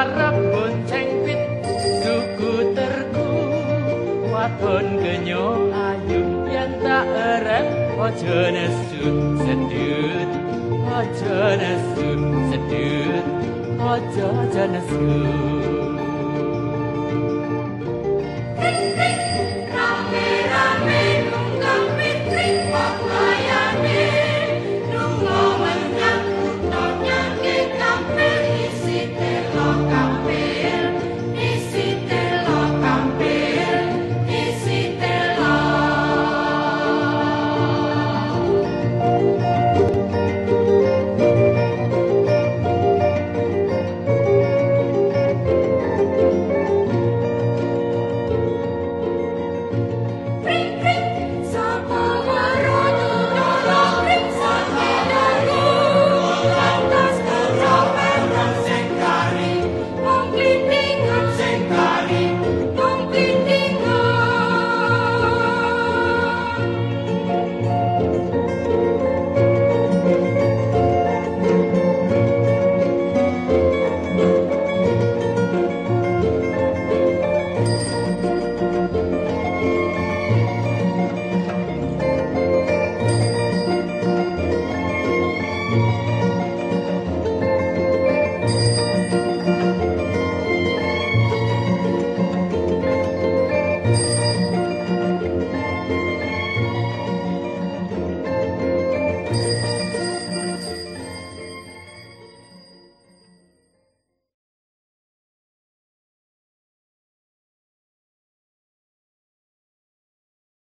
arep bonceng pit suku terku. Wadon genyo ayu yen tak erem aja nesu sedut. Ojo nesu sedut ojo nesu